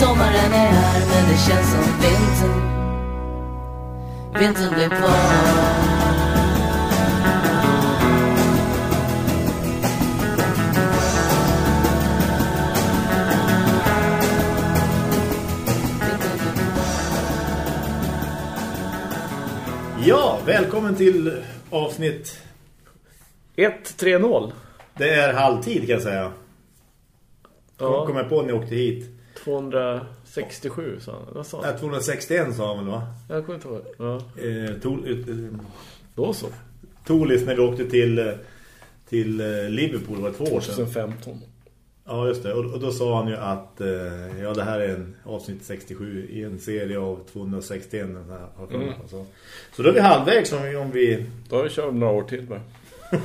Sommaren är här men det känns som vintern Vintern blir kvar Ja, välkommen till avsnitt 1-3-0. Det är halvtid kan jag säga. Ja. Jag på när jag åkte hit. 267 sa han. Vad sa han? Nej, 261 sa han väl va? Jag kommer inte ihåg. Ja. Eh, tol, eh, Då så. Tolis när vi åkte till, eh, till eh, Liverpool var två år sedan. 2015. Ja just det, och, och då sa han ju att eh, ja, det här är en avsnitt 67 i en serie av 261 den här. Mm. så. så då är vi halvvägs om vi, om vi Då kör vi några år till bara.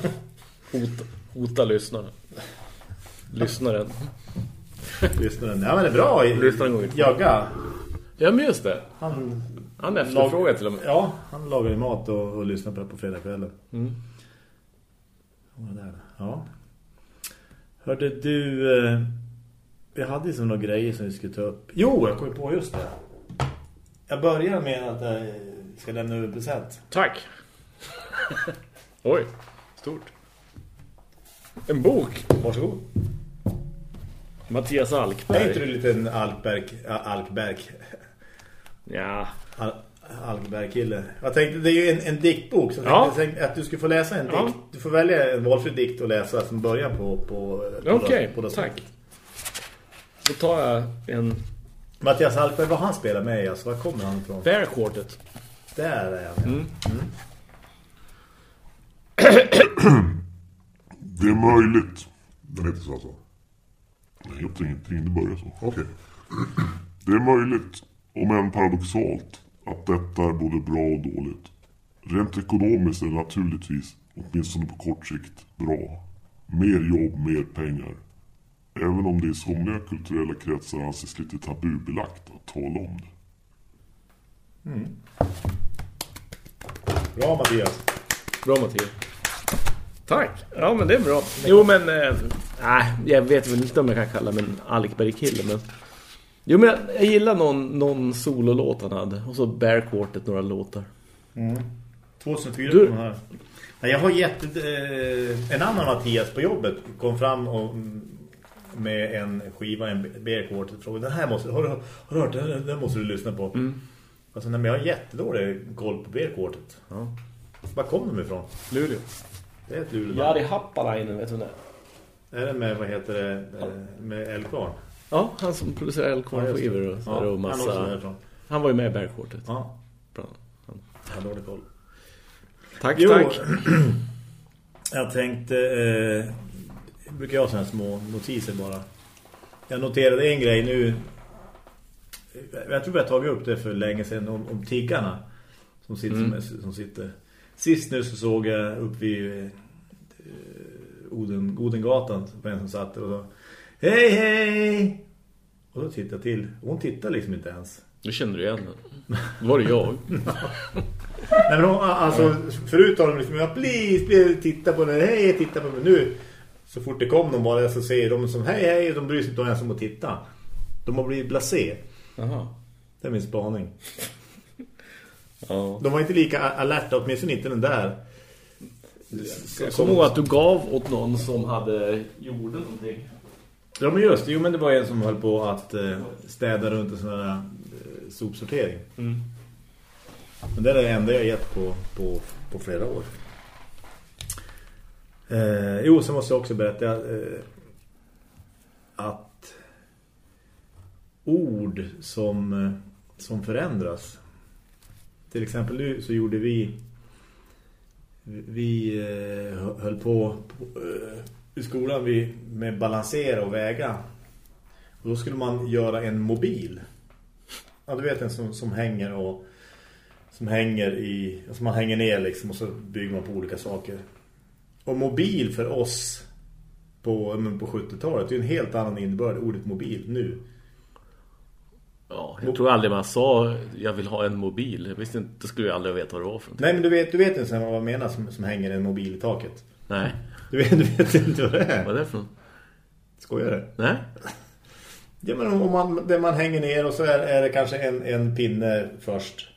Hota, hota lyssnaren. Lyssnaren. Lyssnar. Ja men det är bra. Lyssnaren går ut. Jagga. Ja men just det. Han, Han efterfrågar till och med. Ja, han lagar ju mat och, och lyssnar på det på fredagskvällen. Mm. Där? Ja. Hörde du... Eh, hade ju som några grejer som vi skulle ta upp. Jo, jag kom på just det. Jag börjar med att jag ska lämna över present. Tack. Oj, stort. En bok. Varsågod. Mattias Är Alkberg. inte du en liten Alkberg... Alkberg... Ja. Al, Alkberg-kille. Jag tänkte, det är ju en, en diktbok. Så Ja. jag tänkte att du skulle få läsa en Ja. dikt. Du får välja en valfri dikt och läsa som början på... på, på Okej, på- tack. Då tar jag en Mattias Alkberg, vad han spelar med i, alltså, var kommer han ifrån? Quartet. Där är han. Mm. Det är möjligt. Den heter så alltså. Nej, jag tror ingenting. Det börjar så. Okej. Det är möjligt, om än paradoxalt, att detta är både bra och dåligt. Rent ekonomiskt är det naturligtvis, åtminstone på kort sikt, bra. Mer jobb, mer pengar. Även om det i somliga kulturella kretsar anses lite tabubelagt att tala om det. Bra Mattias. Bra Mattias. Tack. Ja men det är bra. Jo men eh, nej, jag vet väl inte om jag kan kalla mig en Alkberg-kille men Jo men jag, jag gillar någon, någon sololåt han hade och så Bear Quartet några låtar. 2004 Du- kom den här. Nej, Jag har gett eh, en annan Mattias på jobbet kom fram och mm, med en skiva, en B-kort och frågade, den här måste, har du, har du hört den? Den- måste du lyssna på. Mm. Alltså, nej, men jag har jättedålig koll på B-kortet. Ja. Var kom de ifrån? Luleå. Det är ett Luleå. Jari Happalainen vet du det? Är det med, vad heter det, med Eldkvarn? Ja, han som producerar och, Ja, och han också massa... därifrån. Han var ju med i Bear Quartet. Ja, Bra. Han- har dålig koll. Tack, Jo, tack. jag tänkte eh, brukar jag sådana små notiser bara. Jag noterade en grej nu jag tror vi har tagit upp det för länge sedan om, om tiggarna som sitter, Mm. som, som sitter. Sist nu så såg jag upp vid eh, Oden, Odengatan på en som satt och sa Hej hej! Och då tittade jag till. Hon tittar liksom inte ens. Nu känner du igen. Då var det jag. Nej, men hon, alltså, förut har de liksom, please, please, titta på den, hej, titta på den. Nu, så fort det kom de bara så säger de som, hej, hej, de bryr sig inte ens om att titta. De har blivit blasé. Jaha. Det är min spaning. Ja. De var inte lika alerta, åtminstone inte den där. Jag kommer ihåg att du gav åt någon som hade gjort någonting. Ja, men just det. Jo, men det var en som höll på att eh, städa runt en sån här eh, sopsortering. Mm. Men det är det enda jag har gett på, på, på flera år. Eh, jo, så måste jag också berätta eh, att ord som, eh, som förändras. Till exempel nu så gjorde vi vi eh, höll på, på eh, i skolan vi, med balansera och väga. Och då skulle man göra en mobil. Ja, du vet en som, som hänger och som hänger i alltså man hänger ner liksom och så bygger man på olika saker. Och mobil för oss på, på 70-talet det är en helt annan innebörd ordet mobil nu. Ja, jag tror aldrig man sa jag vill ha en mobil. Jag visste inte, då skulle jag aldrig veta vad det var för någonting. Nej men du vet, du vet inte vad jag menar som, som hänger en mobil i taket. Nej, Du vet, du vet inte vad det är. vad är det för något? Skojar du? Nej? Ja, men om man, där man hänger ner och så är, är det kanske en, en pinne först.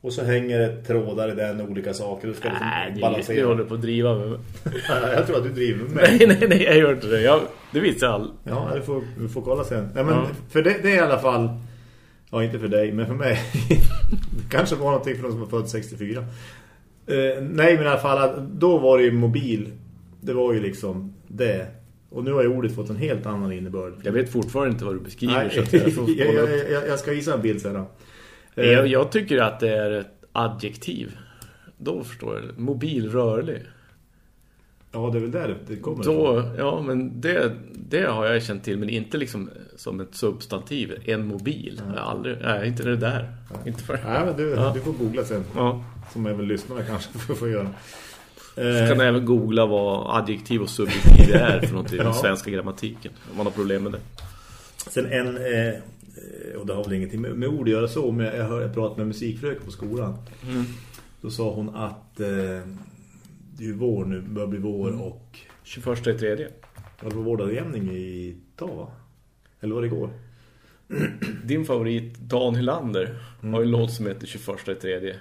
Och så hänger det trådar i den olika saker. Du ska liksom Nej, det, balansera. det håller på att driva med mig. jag tror att du driver med mig. Nej, nej, nej, jag gör inte det. Jag, det visar all. Ja, du får, du får kolla sen. Nej, men Ja. för det, det är i alla fall... Ja, inte för dig, men för mig. det kanske var någonting för de som var född 64. Eh, nej, men i alla fall, då var det ju mobil. Det var ju liksom det. Och nu har ju ordet fått en helt annan innebörd. Jag vet fortfarande inte vad du beskriver. Nej, så att jag, får jag, jag, jag, ska visa en bild då. Eh, jag, jag tycker att det är ett adjektiv. Då förstår jag. Mobil rörlig. Ja, det är väl där det kommer Då, ifrån. ja, men det, det har jag känt till. Men inte liksom som ett substantiv. En mobil. Har aldrig, nej, inte det där. Inte för. Nej, men du, Ja. du får googla sen. Ja. Som även lyssnare kanske får, får göra. Så Eh, kan även googla vad adjektiv och subjektiv är för någonting Ja. den svenska grammatiken. Om man har problem med det. Sen en, eh, och det har väl ingenting med, med ord att göra så, men jag hörde jag pratade med musikfröken på skolan. Då sa hon att eh, det är ju vår nu, börjar bli vår och 21 i tredje. det var vårdagjämning i dag va? Eller var det igår? Din favorit Dan Hylander har ju en låt som heter 21 i tredje.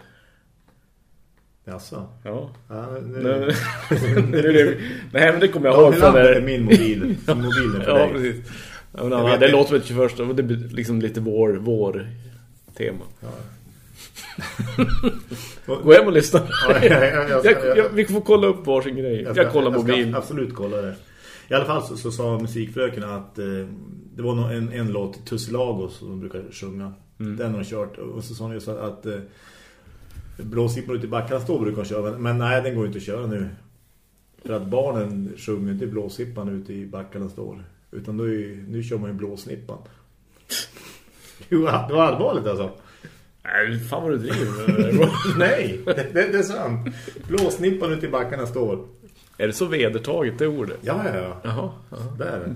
Jaså? Ja. Ja, nu, det är det- Nej, men det kommer jag Ja, ihåg från Hylander är det. min mobil. Mobilen för Ja, dig. precis. Ja, men Jag han vet hade en inte. låt som heter 21 och det blir liksom lite vår, vår tema. Gå hem och lyssna. Ja, jag- jag- jag- Jag, jag, vi får kolla upp varsin grej. Jag, kollar jag ska mobil. absolut kolla det. I alla fall så, så sa musikfröken att eh, det var nog en, en låt, Tussilagos, som de brukar sjunga. Mm. Den har de kört. Och så sa hon ju så att eh, Blåsippor ute i backarna står brukar de köra. Men, men nej, den går inte att köra nu. För att barnen sjunger inte blåsippan ute i backarna står. Utan då är, nu kör man ju blåsnippan. Jo, det var allvarligt alltså. Nej, fan vad du driver. Nej, det, det, är sant. Blåsnippan ute i backarna står. är det så vedertaget det ordet? Ja, ja, ja. Jaha. ja. Där är det.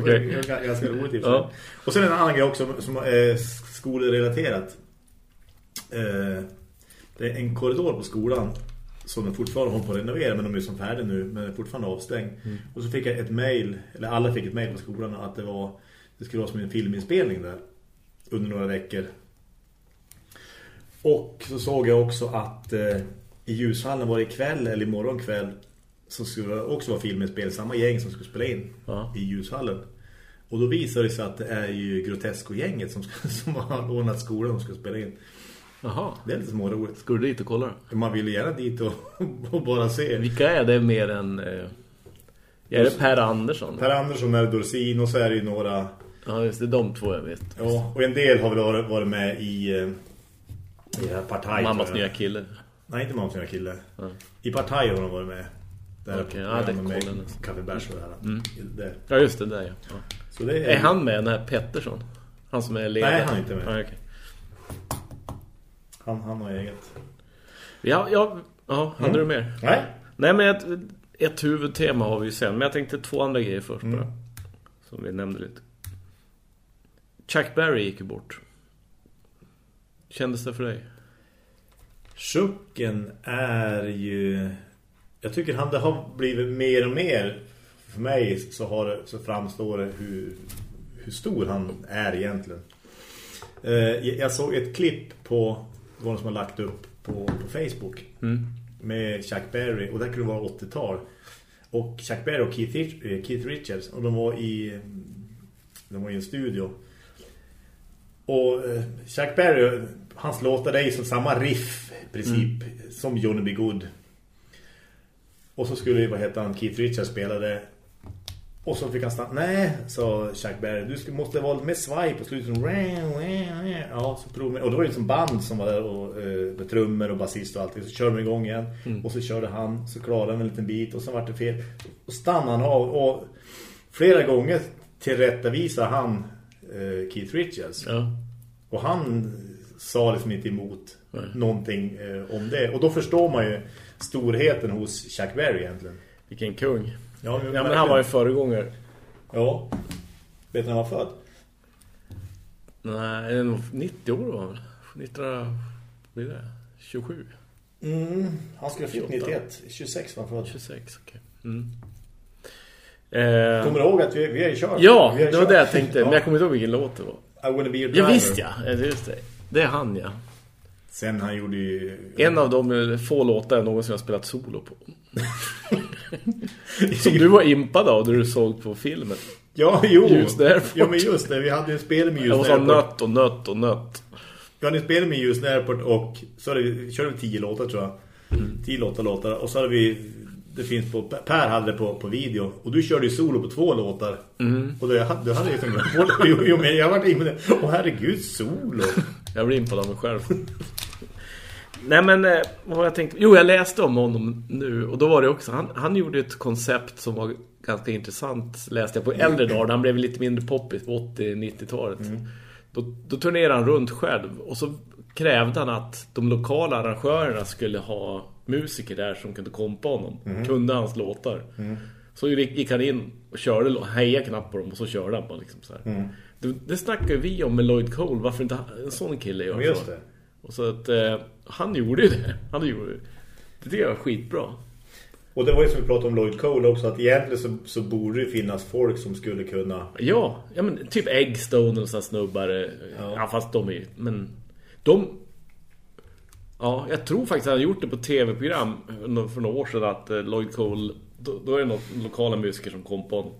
Okej. Är ganska roligt i. Ja. Och sen en annan grej också som är skolrelaterat. Eh, Det är en korridor på skolan som de fortfarande håller på att renovera men de är som färdiga nu men är fortfarande avstängd. Mm. Och så fick jag ett mejl, eller alla fick ett mejl på skolan att det var det skulle vara som en filminspelning där under några veckor. Och så såg jag också att eh, i ljushallen var det ikväll eller imorgon kväll så skulle det också vara filminspel, samma gäng som skulle spela in Ja. i ljushallen. Och då visade det sig att det är ju Grotesco-gänget som, ska, som har ordnat skolan och ska spela in. Jaha. Det är lite småroligt. Ska du dit och kolla då? Man vill ju gärna dit och, och bara se. Vilka är det mer än... Eh, är det Per Andersson? Per Andersson är Dorsin och så är det ju några... Ja, just det. De två jag vet. Ja, och en del har väl varit med i, eh, i Partaj. Mammas nya kille. Nej, inte Mammas nya kille. Ja. I Partaj har de varit med. Där är ja, det med kollar jag. Kaffebärs och det här. Mm. Det. Ja, just det där. Ja. Så det är, Är han med, den här Pettersson? Han som är ledare? Nej, han är inte med. Ja, okej. han, han har eget. Ja, ja, ja hade Mm. du mer? Nej. Nej, men ett, ett huvudtema har vi ju sen. Men jag tänkte två andra grejer först Mm. bara. Som vi nämnde lite. Chuck Berry gick ju bort. Kändes det för dig? Chucken är ju... Jag tycker han det har blivit mer och mer. För mig så, har det, så framstår det hur, hur stor han är egentligen. Eh, jag såg ett klipp på vad som har lagt upp på, på Facebook Mm. med Chuck Berry och det kunde vara 80-tal. Och Chuck Berry och Keith, eh, Keith Richards och de var i de var i en studio. Och eh, Chuck Berry hans låtar är ju som samma riff i princip som Johnny B. Good. Och så skulle vad heter han Keith Richards spelade och så fick han stanna. Nej, sa Chuck Berry. Du måste vara lite mer svaj på slutet. Ja, så prov med. Och då var det liksom band som var där och, eh, med trummor och basist och allt. Så körde de igång igen. Och så körde han. Så klarade han en liten bit. Och så var det fel. Och stannade han av. Och flera gånger tillrättavisade han Keith Richards. Ja. Och han sa liksom inte emot Nej. någonting eh, om det. Och då förstår man ju storheten hos Chuck Berry egentligen. Vilken kung. Ja, Ja, men han var ju föregångare. Ja. Vet ni när han var född? Nej, en 90 år var han väl? 19... Vad blir det? 27? Mm, han skulle ha fyllt 28. 91. 26 var han född. 26, okej. Mm. Eh, Kommer du ihåg att vi, vi har ju kört? ja, vi har det var det jag tänkte. Ja. Men jag kommer inte ihåg vilken låt det var. I wanna be your Ja, driver. visst ja. Eh, det är Just det. det är han, ja. Sen han gjorde ju... En av de få låtar jag någonsin har spelat solo på. Som du var impad av när du såg på filmen. Ja, jo. Just Airport. Ja, men just det. Vi hade ju en spel med Jag just var så Airport. nött och nött och nött. Vi hade en spel med just Airport och så hade vi, körde vi tio låtar tror jag. Tio låtar låtar. Och så hade vi... Det finns på... Per hade det på, på video. Och du körde ju solo på två låtar. Och då, jag du hade ju som... jo, jo, men jag var inne Åh herregud, solo. Jag blir impad av mig själv. Nej men, eh, vad var jag tänkte? Jo, jag läste om honom nu. Och då var det också, han, han gjorde ett koncept som var ganska intressant. Läste jag på äldre dagar. Han blev lite mindre poppis på 80-90-talet. Då, då turnerade han runt själv. Och så krävde han att de lokala arrangörerna skulle ha musiker där som kunde kompa honom. Kunde hans låtar. Så gick han in och körde och hejade knapp på dem och så körde han bara liksom så här. Det, det snackar vi om med Lloyd Cole. Varför inte en sån kille gör Men just det. Och så att eh, han gjorde ju det. Han gjorde det. Det tycker jag var skitbra. Och det var ju som vi pratade om Lloyd Cole också. Att egentligen så, så borde det finnas folk som skulle kunna... Ja, ja men typ Eggstone och sådana snubbar. eh, Ja. Ja. fast de är ju... Men de... Ja, jag tror faktiskt att han gjort det på tv-program för några år sedan att eh, Lloyd Cole... Då, då är det något lokala musiker som kom på honom.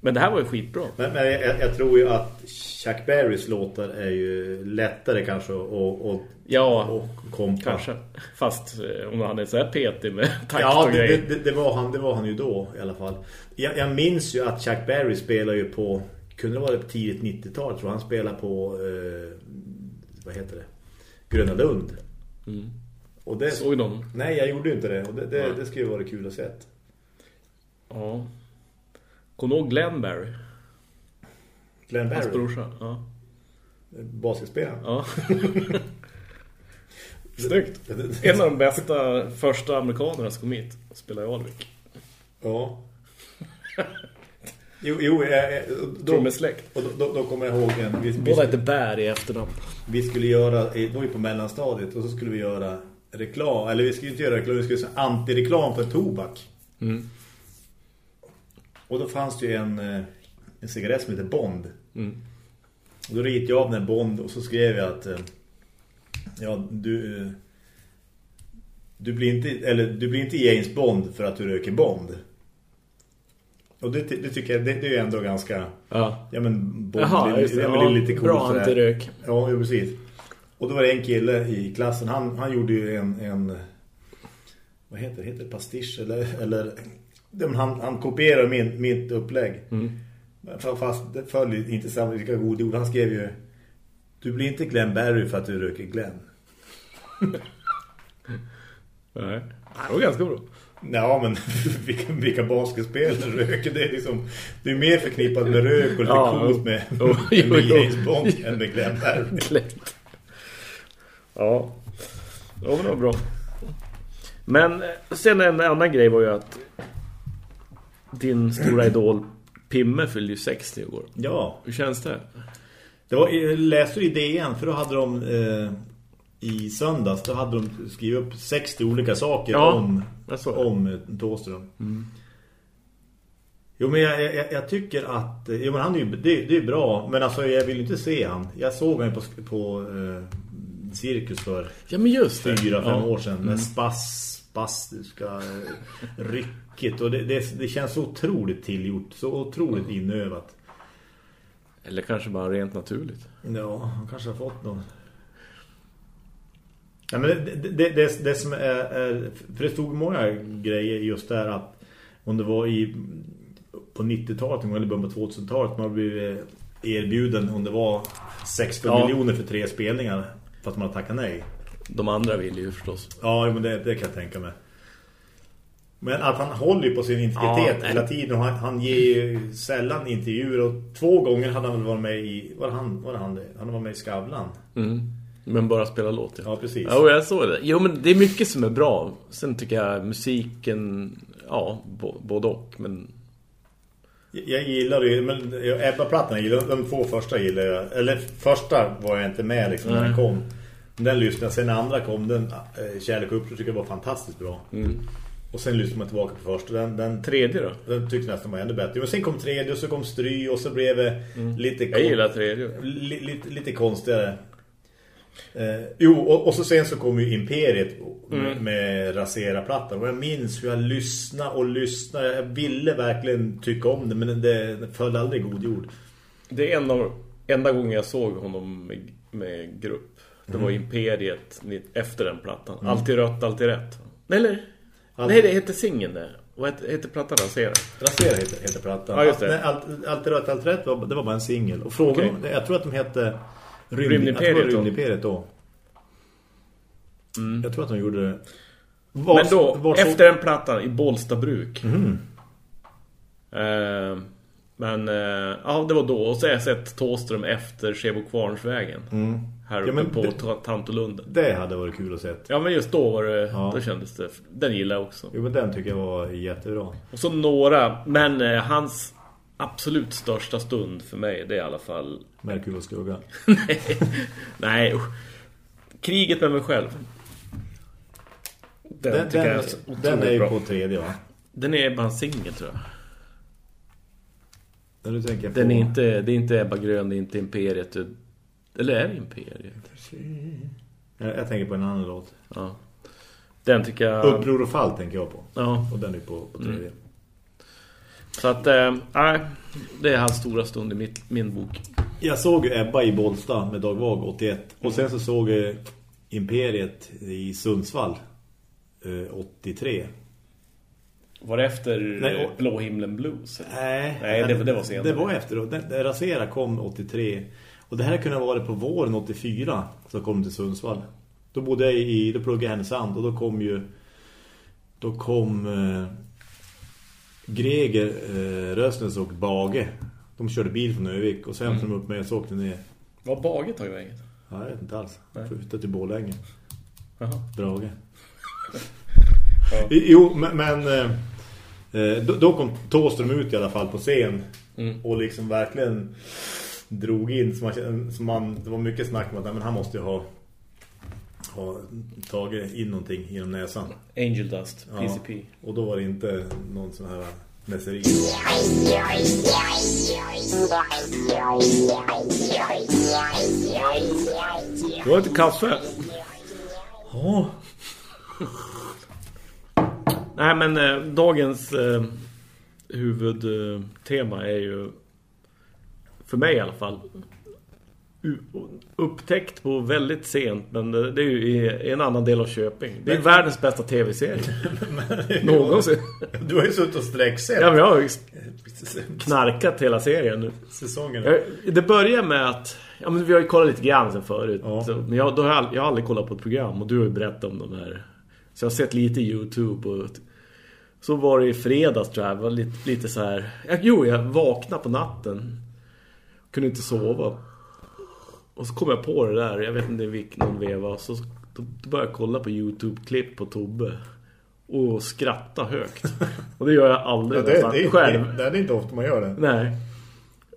Men det här var ju skitbra. Men, men jag, jag tror ju att Chuck Berrys låtar är ju lättare kanske att och, Ja, och kompa. kanske. Fast eh, om han är så här petig med takt Ja, och det, grejer. det, det, det, var han, det var han ju då i alla fall. Jag, jag minns ju att Chuck Berry spelade ju på, kunde det vara på tidigt 90-tal tror jag, han spelade på, eh, vad heter det? Gröna Lund. Och det, Såg någon? nej, jag gjorde inte det. Och det, det, det skulle ju vara kul att se. Ja. Kommer du ihåg Glenn Barry? Glenn Hans Barry, brorsa. Ja. basketspelaren. ja. Snyggt. En av de bästa första amerikanerna som kom hit och spelade i Alvik. Ja. Jo, jo jag, jag, då, Trummesläkt. och då, då, då kommer jag ihåg en. Vi, Båda heter Bär i efternamn. Vi skulle göra, det var ju på mellanstadiet och så skulle vi göra reklam, eller vi skulle inte göra reklam, vi skulle göra antireklam för tobak. Mm. Och då fanns det ju en, eh, en cigarett som heter Bond. Mm. Och då ritade jag av den Bond och så skrev jag att eh, ja, du eh, du blir inte eller du blir inte James Bond för att du röker Bond. Och det, det tycker jag det, det är ju ändå ganska Ja. ja men Jaha, det. det Ja, lite coolt bra antirök. Ja, precis. Och då var det en kille i klassen, han, han gjorde ju en, en vad heter det? Heter det pastisch eller, eller han, han kopierade min, mitt upplägg. Mm. Fa- Fast det följer inte samma vilka goda ord. Han skrev ju Du blir inte Glenn Barry för att du röker Glenn. Nej. Det var ganska bra. Ja, men vilka, vilka basketspelare röker det är liksom Det är mer förknippat med rök och lite Ja, coolt med, Jo, med jo, jo. James Bond än med Glenn. Klätt. Ja. Ja, men det var bra. Men eh, sen en annan grej var ju att din stora idol Pimme fyllde ju 60 igår. Ja, Hur känns det? Det var, jag läste i DN för då hade de eh, i söndags då hade de skrivit upp 60 olika saker Ja, om, om eh, Thåström. Jo men jag, jag, jag tycker att jo, men han är ju, det, det är bra men alltså jag vill inte se han. Jag såg honom på, på eh, cirkus för Ja, men just det. fyra, fem ja. år sedan med spass, spastiska eh, rycket och det, det, det känns så otroligt tillgjort, så otroligt inövat. Eller kanske bara rent naturligt. Ja, han kanske har fått någon. Ja, men det, det, det, det, som är, är... För det stod många grejer just där att om det var i på 90-talet eller början på 2000-talet man blev erbjuden om det var 16 Ja. miljoner för tre spelningar för att man tackade nej. De andra vill ju förstås. Ja, men det, det kan jag tänka mig. Men att han håller på sin integritet Ja, hela tiden han, han ger ju sällan intervjuer och två gånger hade han väl varit med i var han var han det? Han var med i Skavlan. Mm. Men bara spela låt, ja. Ja, precis. Ja, jag såg det. Jo, men det är mycket som är bra. Sen tycker jag musiken, ja, både och. Men Jag- Jag gillar ju, men jag- Ebba-plattan jag gillar, de två första gillar jag. Eller första var jag inte med liksom när den kom. Den lyssnade, sen när andra kom, den äh, Kärlek och uppror tycker jag var fantastiskt bra. mm. Och sen lyssnade man tillbaka på första. Den, den, Tredje då? den tyckte nästan var ännu bättre. Men sen kom tredje och så kom stry och så blev det lite, Mm. Jag gillar tredje. li, lite, lite konstigare. Eh, jo, och, och så sen så kom ju Imperiet med, Mm. med Rasera-plattan. Och jag minns hur jag lyssnade och lyssnade. Jag ville verkligen tycka om det, men det, det föll aldrig god jord. Det är en av enda gången jag såg honom med, med grupp. Det Mm. var Imperiet efter den plattan. Alltid rött, alltid rätt. Eller? Allt- Nej, det heter singeln det. Vad heter, heter plattan Rasera? Rasera heter, heter plattan. Ja, just det. Nej, allt, allt rätt, allt rätt var, det var bara en singel. Och frågan, Okej. jag tror att de hette Rymd, Rymdimperiet då. Rymdimperiet då. Jag tror att de gjorde det. Men Var- då, var så- efter den plattan i Bollstabruk. Mhm. Eh, men, eh, ja det var då. Och så har jag sett Tåström efter Skebo Kvarnsvägen. Här uppe Mm. Ja, men på det- Ta- Tantolunden. Det hade varit kul att se. Ja men just då var det, Ja. då kändes det, den gillar jag också. Jo, men den tycker jag var jättebra. Och så några, men eh, hans absolut största stund för mig, det är i alla fall... Merkur och skugga. nej, nej. Kriget med mig själv. Den, Den, den, är den är ju bra. på tredje va? Den är bara en singel tror jag. När du tänker på... Den är inte, det är inte Ebba Grön, det är inte Imperiet. Eller är det Imperiet? Jag, jag tänker på en annan låt. Ja. Den tycker jag... Uppror och fall tänker jag på. Ja, Och den är på, på tredje. Mm. Så att, eh, nej, det är hans stora stund i mitt, min bok. Jag såg Ebba i Bollsta med Dag Vag 81. Och sen så såg jag Imperiet i Sundsvall eh, 83. Var det efter Nej, eh, och- Blå himlen blues? Nej, Nej, det- det var senare. Det var efter. Den, den Rasera kom 83. Och det här kunde ha varit på våren 84. Så kom till Sundsvall. Då bodde jag i, då pluggade jag i Härnösand. Och då kom ju, då kom eh, Greger, eh, Rösnes och Bage. De körde bil från Övik. Och sen Mm. de upp och så åkte ner. Var Baget tagit vägen? Ja, jag vet inte alls. Ute till Borlänge. Jaha. Brage. Ja. Jo, men, men eh, eh, då, då kom Tåström ut i alla fall på scen Mm. och liksom verkligen drog in så man, så man, det var mycket snack om att nej, men han måste ju ha, ha tagit in någonting genom näsan. Angel Dust, Ja. PCP. Och då var det inte någon sån här mässeri. Du har lite kaffe. Ja. Nej, men eh, dagens eh, huvudtema är ju för mig i alla fall upptäckt på väldigt sent men det är ju i en annan del av Köping. Det är Men- världens bästa tv-serie. Någonsin. Du har ju suttit och sträcksett Ja, men jag har ju knarkat hela serien nu. säsongen. Jag- Det börjar med att ja, men vi har ju kollat lite grann sen förut. Ja. Så, men jag, då har jag, jag har aldrig kollat på ett program och du har ju berättat om de här. Så jag har sett lite YouTube och så var det i fredags tror jag. Var lite, lite så här. Jag, jo, jag vaknade på natten. Kunde inte sova. Och så kom jag på det där. Jag vet inte vilken någon veva. Så då, började jag kolla på YouTube-klipp på Tobbe. Och skratta högt. Och det gör jag aldrig Ja, det, nästan det, själv. det, det är inte ofta man gör det. Nej.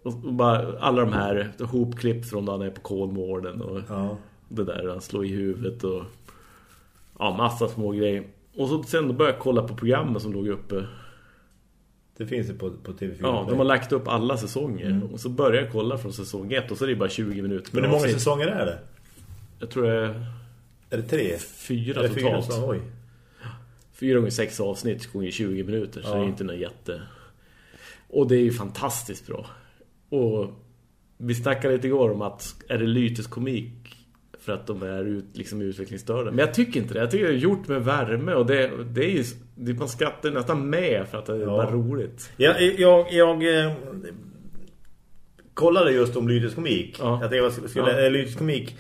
Och bara alla de här hopklipp från då han är på Kolmården och Ja. det där han slår i huvudet och ja, massa små grejer. Och så sen då började jag kolla på programmen som låg uppe. Det finns ju på, på TV4. Ja, de har lagt upp alla säsonger. Och så började jag kolla från säsong 1 och så är det bara 20 minuter. Men hur många avsnitt. säsonger är det? Jag tror det är Är det tre? fyra det fyra totalt. säsonger? Oj. Fyra gånger sex avsnitt gånger 20 minuter. Så Ja. det är inte något jätte... Och det är ju fantastiskt bra. Och vi snackade lite igår om att är det lyteskomik för att de är ut, liksom utvecklingsstörda. Men jag tycker inte det. Jag tycker det är gjort med värme och det, det är ju... Det, man skrattar nästan med för att det är Ja. bara roligt. Jag, jag, jag eh, kollade just om lyteskomik. Ja. Jag tänkte jag skulle, Ja. eh, lyteskomik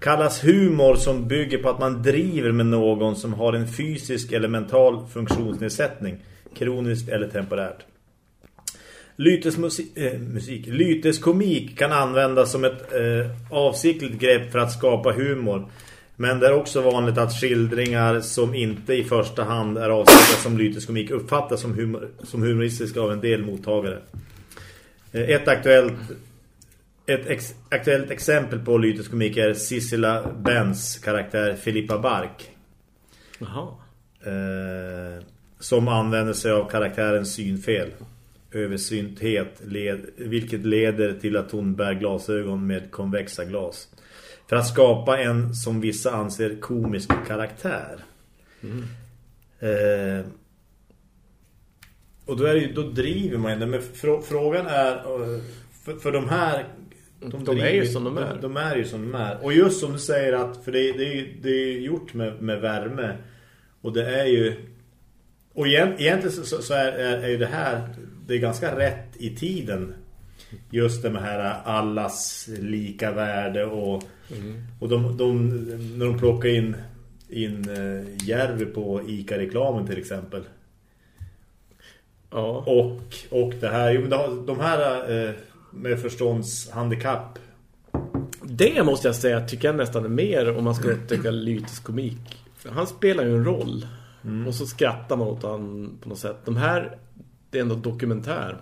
kallas humor som bygger på att man driver med någon som har en fysisk eller mental funktionsnedsättning, kroniskt eller temporärt. Lytesmusik, eh, musik. Lyteskomik kan användas som ett eh, avsiktligt grepp för att skapa humor. Men det är också vanligt att skildringar som inte i första hand är avsedda som lyteskomik uppfattas som, humor, som humoristiska av en del mottagare. Eh, Ett aktuellt ett ex, aktuellt exempel på lyteskomik är Sissela Benz karaktär Filippa Bark. Jaha. Eh, som använder sig av karaktärens synfel. Översynthet, led, vilket leder till att hon bär glasögon med konvexa glas. För att skapa en, som vissa anser, komisk karaktär. Eh, och då, är det, då driver man det. Men frå, frågan är, eh, för, för de här... De driver- är ju som de är. De, de är ju som de är. Och just som du säger att, för det, det, det är gjort med, med värme. Och det är ju... Och egent, egentligen så, så, så är, är, är ju det här, det är ganska rätt i tiden. Just det här allas lika värde och, och de, de, när de plockar in, in uh, Järvi på ICA-reklamen till exempel. Ja. Och, och det här, jo, de, de här eh, med förståndshandikapp. Det måste jag säga tycker jag nästan är mer om man ska upptäcka lytisk komik. För han spelar ju en roll. Och så skrattar man åt han på något sätt. De här, det är ändå dokumentär.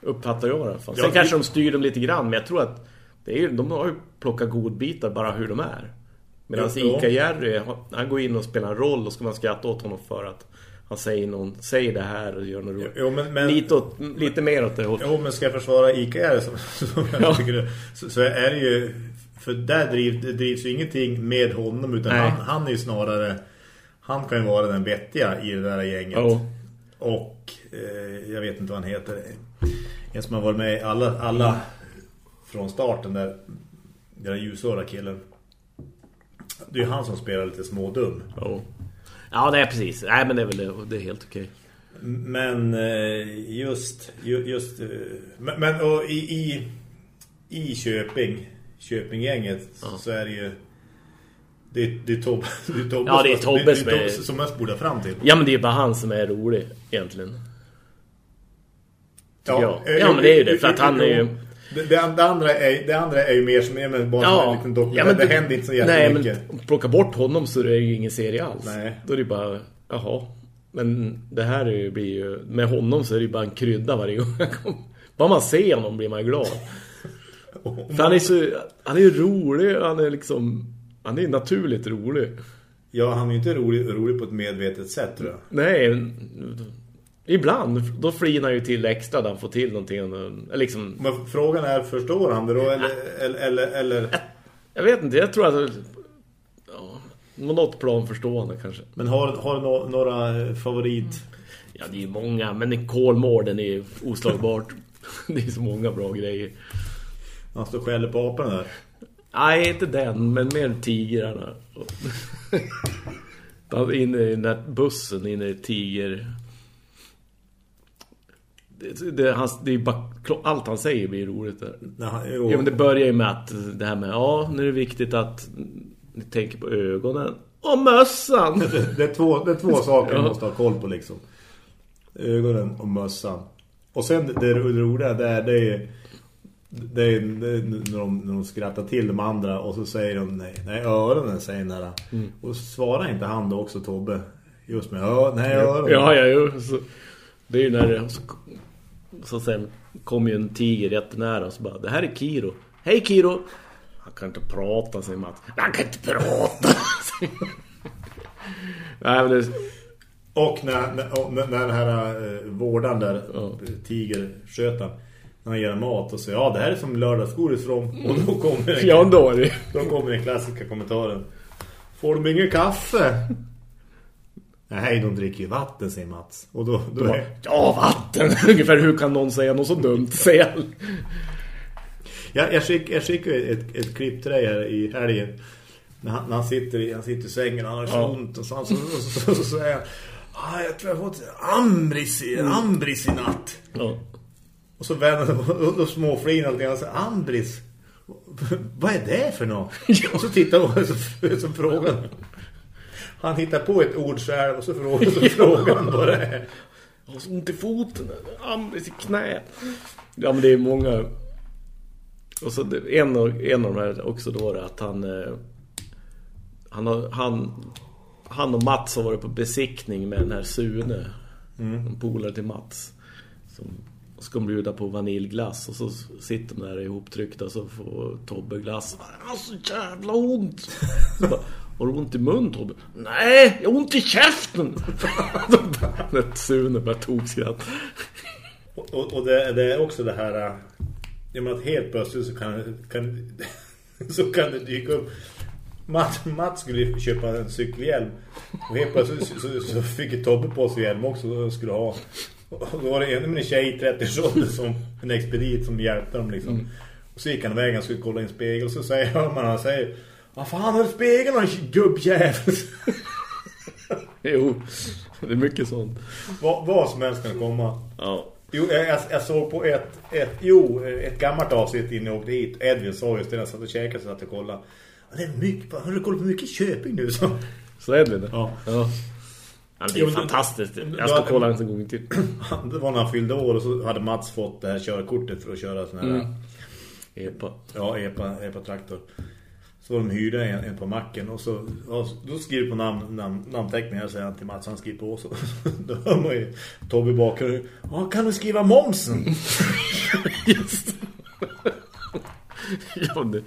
Uppfattar jag i alla fall. Sen Ja, kanske det- de styr dem lite grann. Men jag tror att det är, ju- de har ju plockat godbitar bara hur de är. Medan Jo, Ica Jerry, han går in och spelar en roll och ska man skratta åt honom för att han säger, någon, säger det här och gör något roligt. Jo, men, men, Lite, åt, lite mer åt det hållet. jo, men ska jag försvara ICA som, som Ja. tycker det, så, så är det ju för där driv, det drivs ju ingenting med honom utan han, han är ju snarare han kan ju vara den vettiga i det där gänget. Ja. Och eh, jag vet inte vad han heter. En som har varit med i alla, alla från starten där den där ljushåriga killen. Det är han som spelar lite smådum. Ja. ja, det är precis. Nej, men det är väl det, det är helt okej. Men eh, just, ju- just eh, men, men och i, i, i Köping Köpinggänget så är det ju det, det är Tobbe det är Tobbe Ja, det är som- Tobbe som Tobbe som jag spolar fram till. Ja, men det är bara han som är rolig egentligen. Tycker jag. eh, Ja, men det är ju det, för att han är ju... Det, det, det, andra är, det andra är ju mer som är men bara som en liten dokumentär. det händer inte så Nej, jättemycket. men plocka bort honom så är det ju ingen serie alls. Nej. Då är det bara, jaha. Men det här är ju, blir ju... Med honom så är det ju bara en krydda varje gång han kommer. Bara man ser honom blir man glad. För han är så... Han är ju rolig, han är liksom... Han är naturligt rolig. Ja, han är ju inte rolig, rolig på ett medvetet sätt tror jag. Nej, ibland. Då flinar ju till extra när han får till någonting. Liksom... Men frågan är, förstår han det då? Eller, eller, eller, eller Jag vet inte, jag tror att... Ja, något plan förstår han kanske. Men har, har du nå- några favorit... Ja, det är ju många, men Kolmården är ju oslagbart. det är så många bra grejer. Han står skäller på aporna där. Nej, inte den, men mer tigrarna. Han inne i den där bussen, inne i tiger... Det, hans, det är bara, allt han säger blir roligt där. Jo. Ja, men det börjar ju med att det här med, ja, nu är det viktigt att ni tänker på ögonen. Och mössan! det, är två, det är två saker Ja. man måste ha koll på liksom. Ögonen och mössan. Och sen det, roliga det är, det är, det är när, de, när de skrattar till de andra och så säger de nej, nej öronen säger där. Mm. Och svarar inte han då också Tobbe? Just med, ja, nej öronen. Ja, ja. Så, det är ju när det, så, så sen kom ju en tiger jättenära och så bara, det här är Kiro. Hej Kiro! Han kan inte prata, säger Mats. Han kan inte prata! Nej, men det, Och när, när, och när den här eh, vårdaren där, Ja. tigerskötaren, när han ger mat och säger ja det här är som lördagsgodis från och då kommer den, ja, då är det då kommer den klassiska kommentaren. Får de ingen kaffe? Nej, de dricker ju vatten, säger Mats. Och då, då är, Ja, vatten! Ungefär hur kan någon säga något så dumt? Säger han. jag, skick, jag skickade ett, ett klipp till dig här i helgen. När han, när han, sitter, i, han sitter i sängen och han har så Ja. ont och så, så, så, så, så, säger han ah, jag tror jag har fått ambris en ambris i natt. Ja. Och så vänder och då småflinar han och säger ambris. Vad är det för något? Och så tittar hon och så, så frågar han. Han hittar på ett ord själv och så frågar, så frågar han vad det. Jag har så ont i foten. I knät. Ja, men det är många... Och så en, av- en av de här också då att han... eh, Han, han, han och Mats har varit på besiktning med den här Sune. En polare till Mats. Som ska bjuda på vaniljglass. Och så sitter de där ihoptryckta och så får Tobbe glass. Jag har så jävla ont. Så bara, Har du ont i mun, Tobbe? Nej, jag har ont i käften! Sune bara tog skratt. Och, och, och det, det är också det här... äh, Jag menar att helt plötsligt så kan, kan, så kan det dyka upp... Matt, Matt skulle köpa en cykelhjälm. Och helt plötsligt så, så, så fick Tobbe på sig hjälm också. Och skulle ha. Och då var det en, en tjej i 30-årsåldern som en expedit som hjälpte dem liksom. Och så gick han iväg och skulle kolla i en spegel. Och så säger man, han säger... Vad fan har du spegeln och gubbjävel? Jo, det är mycket sånt. vad, vad som helst kan komma. Ja. Jo, jag, jag- såg på ett, ett, jo, ett gammalt avsnitt innan jag åkte hit. Edvin sa just det, när jag satt och käkade så att jag kollade. Ja, Det är mycket, har du kollat på mycket Köping nu? Så. Så är det. Ja. ja. Ja, det är Jo, fantastiskt. Jag ska kolla en gång till. Det var när han fyllde år och så hade Mats fått det här körkortet för att köra sån här, Mm. Epa. ja, EPA, EPA-traktor. Så de hyrde en, en på macken och så ja, då skriver på namn, namn, namnteckningar säger han till Mats, han skriver på så. Då hör man ju Tobbe bakar. Ja, kan du skriva momsen? Just ja, det,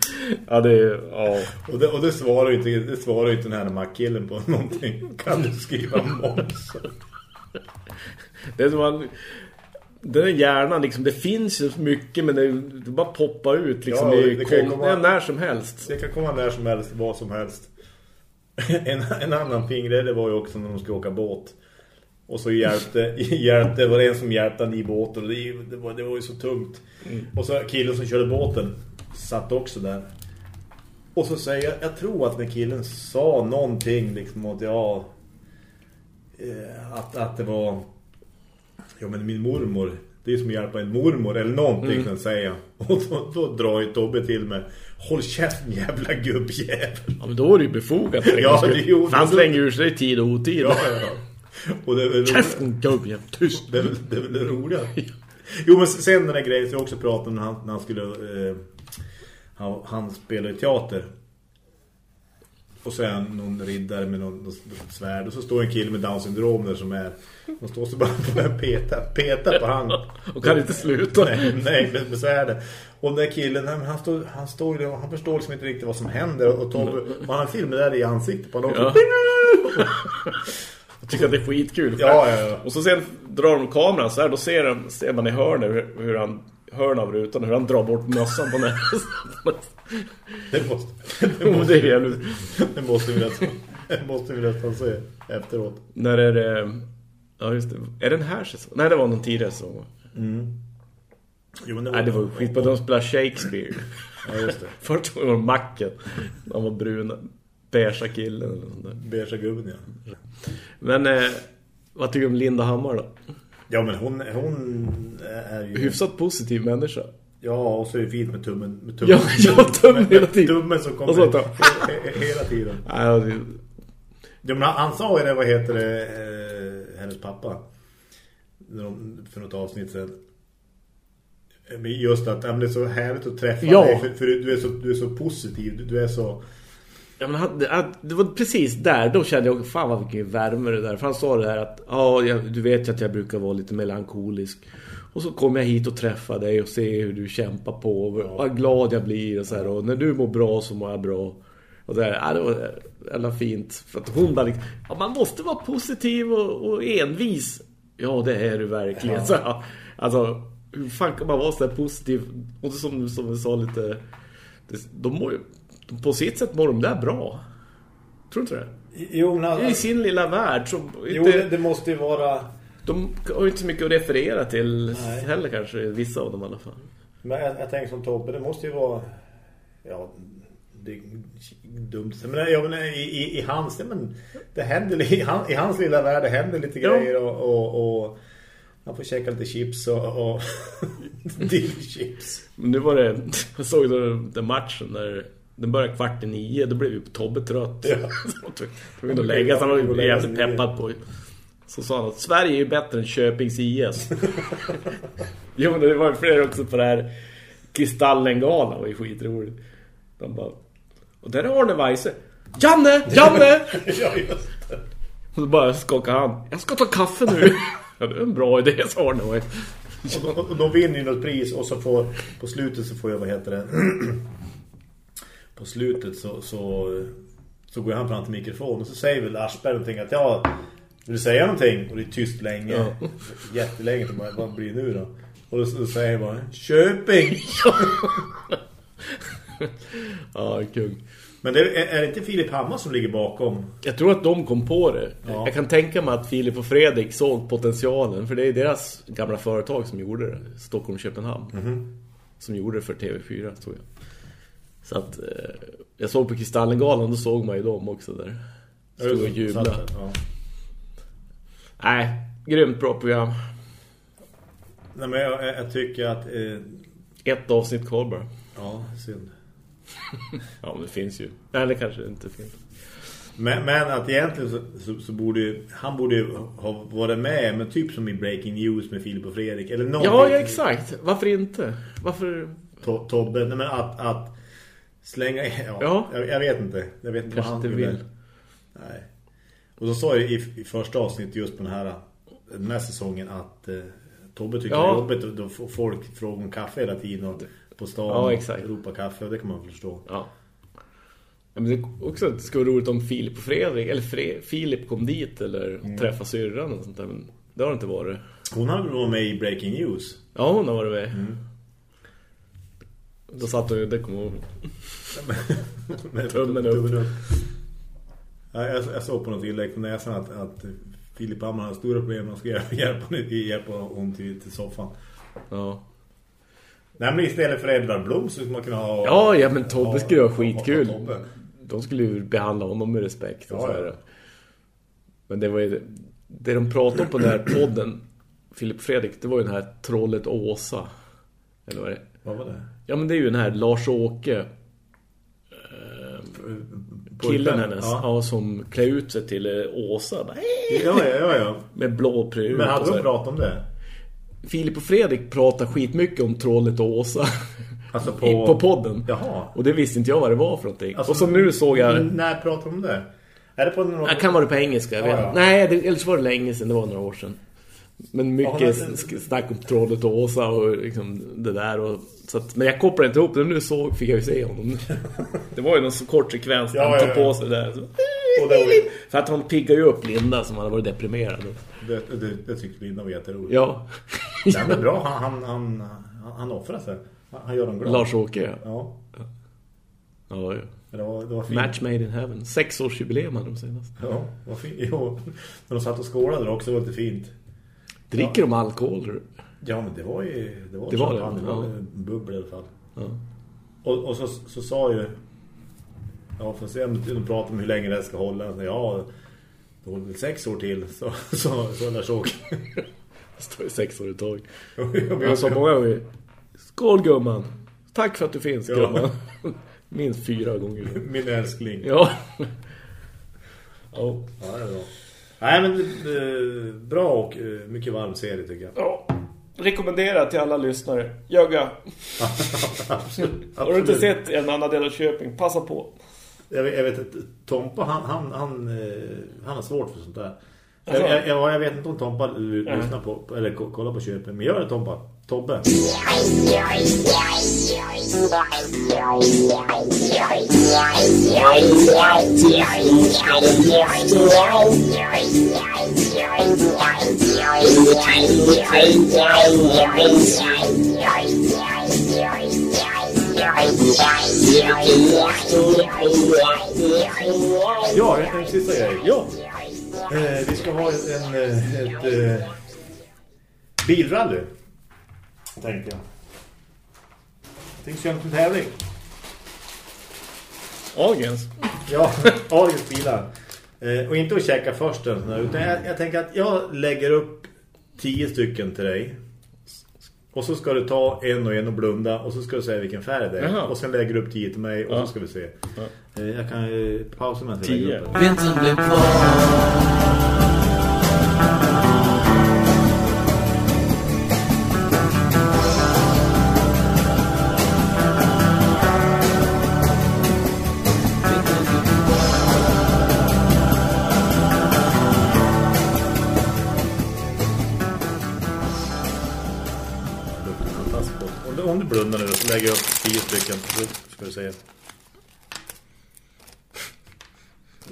ja, det. Ja. Och det, och det svarar ju inte, det svarar inte den här mackkillen på någonting. Kan du skriva momsen? Det är som man... Den är hjärnan liksom, det finns ju mycket men det, det bara poppar ut liksom Ja, i det kan komma- när som helst. Det kan komma när som helst, vad som helst. En, en annan fingre, det var ju också när de skulle åka båt. Och så hjälpte, hjälpte det var en som hjälpte han i båten och det, det, var, det var ju så tungt. Och så killen som körde båten satt också där. Och så säger jag, jag tror att när killen sa någonting liksom att jag eh, att, att det var ja men min mormor det är som att hjälpa en mormor eller någonting kan säga. Och då, då drar ju Tobbe till med Håll käften jävla gubbjävel. Ja, men då är det ju befogat. Ja, det är ju- Han slänger ur sig tid och otid. Ja, ja. Och det är väl Käften, gubbjävel, tyst. Det är det, är väl det roliga. Jo, men sen den där grejen som jag också pratade om när han, när han skulle... Eh, han, han spelar i teater. Och så är han någon riddare med någon, någon svärd. Och så står en kille med Down syndrom där som är... De står så bara och peta, peta på han. Och kan inte sluta. Nej, nej med, med svärdet. Och den där killen, nej, han står, han står och han förstår liksom inte riktigt vad som händer. Och, Tobbe, och han har filmer där i ansiktet på honom. Ja. Jag tycker att det är skitkul. Ja, ja, ja. Och så sen drar de kameran så här, då ser, de, ser man i hörnet hur, hur han hörn av rutan, hur han drar bort mössan på näsan. Det måste, det är det måste vi nästan, det måste vi nästan se efteråt. När är det... Ja, just det. Är den här säsongen? Nej, det var någon tidigare säsong. Jo, men Nej, det var skit på de spelar Shakespeare. Ja, just det. Först var det Macken. Han var bruna. Beige killen eller sånt där. Beige gubben, ja. Men eh, vad tycker du om Linda Hammar då? Ja, men hon, hon är ju... Hyfsat positiv människa. Ja, och så är det fint med tummen. Med tummen. Ja, ja, tummen hela tiden. Tummen som kommer Och så tar- he- he- hela tiden. Det, Ja, men han, sa ju det, vad heter det, eh, hennes pappa. För något avsnitt Men Just att det är så härligt att träffa Ja. dig. För, för du, är så, du är så positiv. Du, du är så... Ja, men det, var precis där, då kände jag, fan vad vilken värme det där. För han sa det här att, ja, du vet att jag brukar vara lite melankolisk. Och så kommer jag hit och träffar dig och ser hur du kämpar på. Och vad glad jag blir och så här. Och när du mår bra så mår jag bra. Och det, ja, det var jävla fint. För att hon bara liksom, ja, man måste vara positiv och, och envis. Ja, det är du verkligen. Så, ja, alltså, hur fan kan man vara så där positiv? Och som, som vi sa lite, det, de mår ju, på sitt sätt mår de där bra. Tror du inte det? Jo, I sin lilla värld. Så jo inte, det, det måste ju vara... De har ju inte så mycket att referera till Nej. heller kanske, vissa av dem i alla fall. Men jag, jag tänker som Tobbe, det måste ju vara... Ja, det är dumt. Men, jag menar, i, i, i hans... Men det händer, i, han, I hans lilla värld det händer lite Ja. grejer och... och, och han får käka lite chips och... och dillchips. Nu var det, jag såg den matchen där den började kvart i nio, då blev ju Tobbe trött. Ja. Så tog att lägga sig, han var ju jävligt peppad på. Så sa han att Sverige är ju bättre än Köpings IS. jo, men det var ju fler också på det här Kristallengalan, var ju skitroligt. De bara, och där är Arne Weise. Janne! Janne! ja, just det. Och så bara skakade han. Jag ska ta kaffe nu. ja, det är en bra idé, sa Arne Weise. Och, och de vinner ju något pris och så får... På slutet så får jag, vad heter det? på slutet så... så Så går han fram till mikrofonen och så säger väl Aschberg någonting att ja, vill du säga någonting? Och det är tyst länge. Ja. Jättelänge. Bara, Vad blir det nu då? Och då så säger jag bara, Köping! Ja, kung. Men det är, är det inte Filip Hammar som ligger bakom? Jag tror att de kom på det. Ja. Jag kan tänka mig att Filip och Fredrik såg potentialen. För det är deras gamla företag som gjorde det. Stockholm-Köpenhamn. Mhm. Som gjorde det för TV4, tror jag. Så att... Eh, jag såg på Kristallengalan, då såg man ju dem också där. Stod och jublade. Ja. Nej, grymt bra program. Nej, men jag, jag tycker att... Eh, Ett avsnitt kvar bara. ja, synd. Ja, men det finns ju. Nej, det kanske inte finns. Men, men att egentligen så, så, så borde ju- han borde ju ha varit med men typ som i Breaking News med Filip och Fredrik eller någonting. Ja, ja, exakt. Varför inte? Varför... To, Tobbe, nej men att, att slänga ja, Ja. Jag, jag vet inte. Jag vet inte Kanske vad han skulle- vill. Nej. Och så sa jag i, i första avsnittet just på den här den här säsongen att eh, Tobbe tycker Ja. det är jobbigt och då får folk frågar om kaffe hela tiden och på stan Ja, exakt. och ropa kaffe och det kan man förstå. Ja. ja men det också det ska vara roligt om Filip och Fredrik eller Fre Filip kom dit eller Mm. träffa syrran och sånt där. Men det har det inte varit. Hon hade varit med i Breaking News. Ja, hon har varit med. Mm. Då satt hon ju, det kommer. Med Tummen upp. Ja, jag, jag såg på något inlägg på näsan att, att Filip Hammar har stora problem och ska hjälpa, hjälpa, hjälpa hon till, till soffan. Ja. Nej, men istället för Edvard Blom så skulle man kunna ha... Ja, ja, men Tobbe skulle ha ha- skitkul. ha Tobbe. De skulle ju behandla honom med respekt och Ja, så ja. Men det var ju det de pratade om på den här podden Filip Fredrik, det var ju den här trollet Åsa. Eller vad är det? Vad var det? Ja, men det är ju den här Lars-Åke killen hennes ja. Ja. som klär ut sig till eh, Åsa bara! Ja, ja, ja, ja. med blå prut Men hade de pratat om det? Filip och Fredrik pratar skitmycket om trollet och Åsa Alltså på, på podden. Jaha. Och det visste inte jag vad det var för någonting. Alltså, och så nu såg jag... När pratar de om det? Är det på någon... Jag kan vara det på engelska, jag Ja, vet. ja. Nej, det, eller så var det länge sedan, det var några år sedan. Men mycket Ja, snack om trollet och Åsa och liksom det där. Och, så att, men jag kopplar inte ihop det, nu så fick jag ju se honom. Det var ju någon så kort sekvens när Ja, han tog ja. på sig det där. Så. Det, var- För att hon piggar ju upp Linda som hade varit deprimerad. det, det, det tyckte Linda var jätteroligt. Ja. Nej, men bra. Han, han, han, han, offrar sig. Han, gör dem glad. Lars-Åke, ja. Ja. ja. Det var, det var fint. Match made in heaven. Sexårsjubileum hade de senast. Ja, det var fint. Jo. När de satt och skålade det också var lite fint. Dricker de alkohol? Ja, men det var ju... Det var, Det var champagne, det, ja. en bubbel i alla fall. Ja. Och, och så, så sa ju... Ja, får se om de pratar om hur länge det ska hålla. Så, ja, det håller väl sex år till. Så, så, så Åke. Det står ju sex år i tag. Han sa många gånger Skål gumman Tack för att du finns Ja. gumman Minst fyra gånger Min älskling. Ja Ja, ja det är bra. Nej, men eh, bra och eh, mycket varm serie tycker jag. Ja Rekommendera till alla lyssnare Jögga Absolut. Har du inte sett en annan del av Köping Passa på Jag vet, jag vet att Tompa, han, han, han, eh, han har svårt för sånt där. Alltså? Jag, jag, jag, vet inte om Tompa lyssnar på, eller ko- kollar på köpen. Men gör det Tompa. Tobbe. Ja, en, en sista grej. Ja Eh, vi ska ha en, eh, ett eh, bilrally. Tänkte jag. Jag tänkte köra en tävling. Agens Ja, Ahlgrens bilar. Eh, och inte att checka först sån här, utan jag, jag tänker att jag lägger upp tio stycken till dig. Och så ska du ta en och en och blunda och så ska du säga vilken färg det är. Jaha. Och sen lägger du upp tio till mig och Ja. så ska vi se. Eh, jag kan eh, pausa med att jag lägger upp det. Vintern blev kvar se.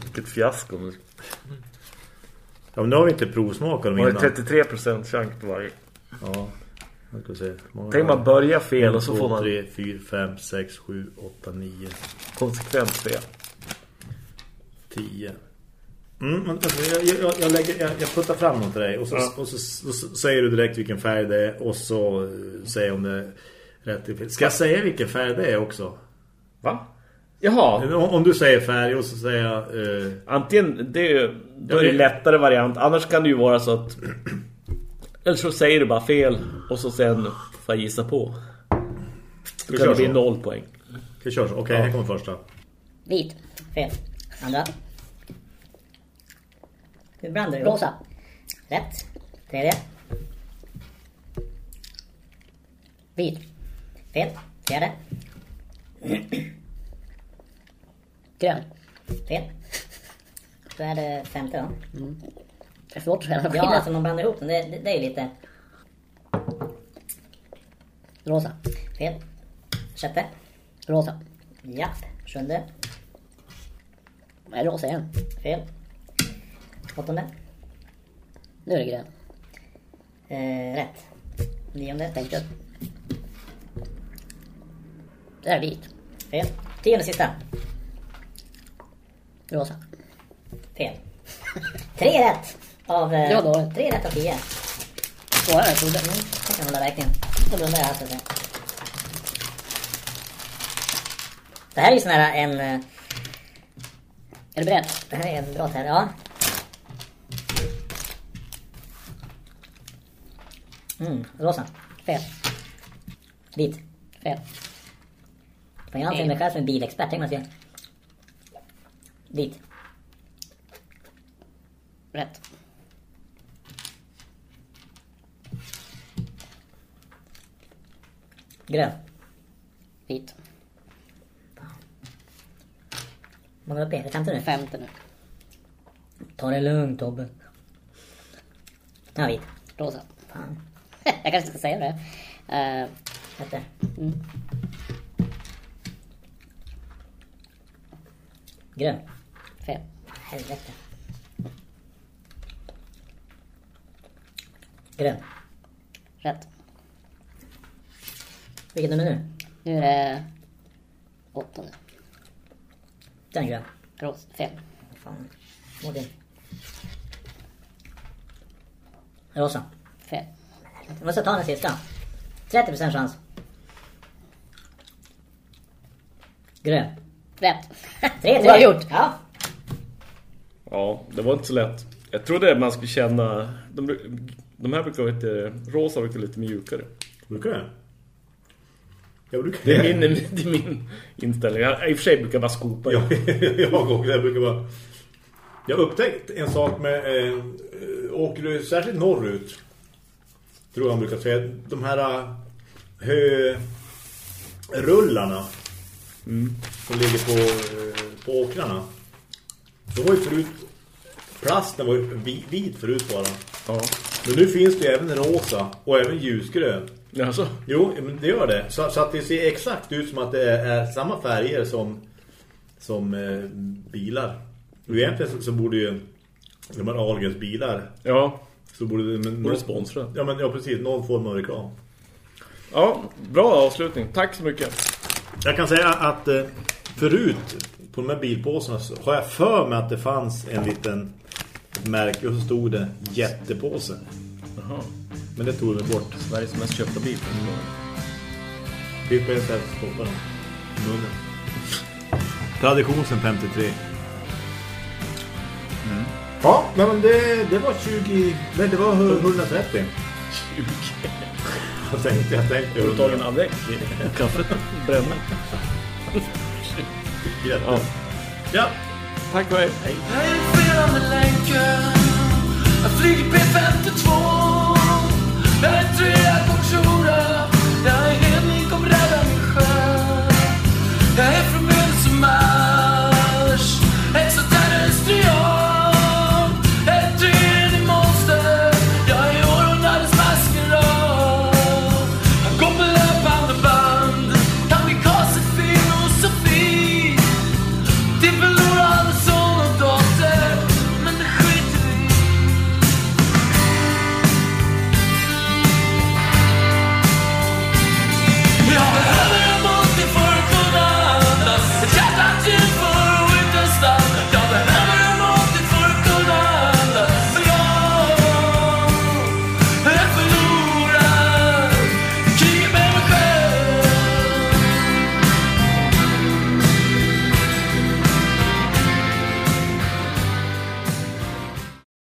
Vilket fiasko. Ja, men nu har vi inte provsmakat dem Var det innan. 33% chans på varje. Ja, jag ska se. Många Tänk man börja fel och så får man 3, 4, 5, 6, 7, 8, 9, konsekvent fel. 10. Mm, men jag, jag, jag, lägger, jag, jag puttar fram något till dig och så, Ja. och, så, och så säger du direkt vilken färg det är och så eh, säger om det är rätt eller fel. Ska jag säga vilken färg det är också? Va? Jaha, Om, om du säger färg och så säger jag... Eh, antingen det är, då är det lättare variant. Annars kan det ju vara så att eller så säger du bara fel och så sen får jag gissa på. Då kan det bli noll poäng. vi kör så. Okej, här kommer första. Vit. Fel. Andra. Hur blandar du? Rosa. Rätt. Tredje. Vit. Fel. Fjärde. Grön. Fel. Då är det femte då. Det är svårt att säga. Ja, alltså man blandar ihop dem. Det, det, det är ju lite... Rosa. Fel. Sjätte. Rosa. Japp. Sjunde. Nej, rosa igen. Fel. Åttonde. Nu är det grön. Eh, rätt. Nionde. Tänkte jag. Det är vit. Fel. Tionde sista. Rosa. Fel. Tre rätt av... eh, Det var dåligt. Tre rätt av tio. Svårare än jag trodde. Mm, jag kan hålla verkligen. Då blundar jag alltså. Det här är ju sån här en... eh, Är du beredd? Det här är en bra här, ja. Mm, rosa. Fel. Vit. Fel. Får jag anse mig själv som en bilexpert? Tänk man se. Vit. Rätt. Grön. Vit. Många uppe? Är det femte nu? Femte nu. Ta det lugnt Tobbe. Ja, vit. Rosa. Fan. jag kanske ska säga det. Uh, Sjätte. mm. Grön. Fel. Helvete. Grön. Rätt. Vilket nummer nu? Nu är det åttonde. Den är grön. Rosa. Fel. Fan. Modin. Rosa. Fel. Jag måste ta den sista. 30% chans. Grön. Rätt. 3 Bra gjort. Ja. Ja, det var inte så lätt. Jag trodde man skulle känna... De, de här brukar vara lite... Rosa brukar vara lite mjukare. Brukar det? Jag brukar Det är min, det är min inställning. Jag, I och för sig brukar jag bara skopa. Ja, jag också. Jag brukar bara... Jag har upptäckt en sak med... Eh, åker du särskilt norrut tror jag han brukar säga. De här eh, hörullarna som ligger på, eh, på åkrarna. De var ju förut... Plasten var ju vi- vit förut bara. Ja. Men nu finns det ju även rosa och även ljusgrön. Alltså, Jo, men det gör det. Så, så att det ser exakt ut som att det är samma färger som, som eh, bilar. Och egentligen så, så borde ju de här Ahlgrens bilar ja. så borde det... Men, Borde sponsra. Ja, men ja, precis. Någon form av reklam. Ja, bra avslutning. Tack så mycket. Jag kan säga att eh, förut på de här bilpåsarna så har jag för mig att det fanns en liten märke och så stod det jättepåse. Jaha. Men det tog vi bort. Sveriges mest köpta bil. Vi får inte ens stoppa den. Munnen. Tradition sedan 53. Ja, nej, men det, det var 20... Nej, det var 130. 20. Jag tänkte, jag tänkte... Har du tagit en avec i kaffet? Bränna. Jätte. Ja. Ja. Tack och hej. Jag är felande länken Jag flyger P52 Jag är trea på jouren